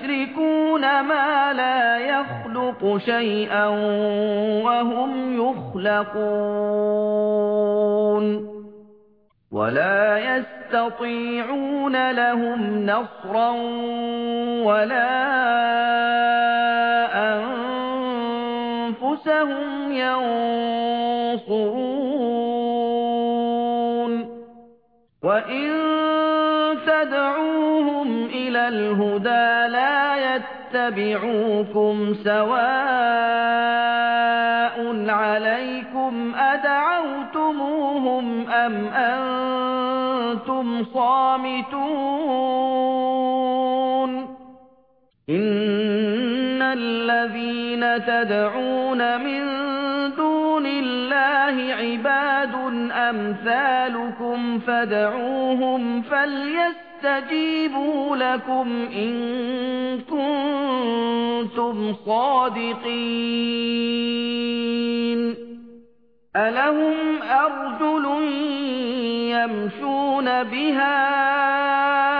أَيُشْرِكُونَ مَا لَا يَخْلُقُ شَيْئًا وَهُمْ يُخْلَقُونَ وَلَا يَسْتَطِيعُونَ لَهُمْ نَصْرًا وَلَا أَنفُسَهُمْ يَنصُرُونَ. وَإِن تَدْعُوهُمْ إِلَى الْهُدَىٰ لَا يَتَّبِعُوكُمْ سَوَاءٌ عَلَيْكُمْ أَدَعَوْتُمُوهُمْ أَمْ أَنتُمْ صَامِتُونَ إِنَّ الَّذِينَ تَدْعُونَ مِن اللَّهِ عِبَادٌ أَمْثَالُكُمْ فَادْعُوهُمْ فَلْيَسْتَجِيبُوا لَكُمْ إِن كُنتُمْ صَادِقِينَ. أَلَهُمْ أَرْجُلٌ يَمْشُونَ بِهَا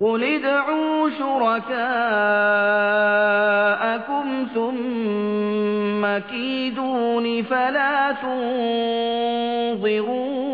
قُلِ ادْعُوا شُرَكَاءَكُمْ ثُمَّ كِيدُونِ فَلَا تُنظِرُونِ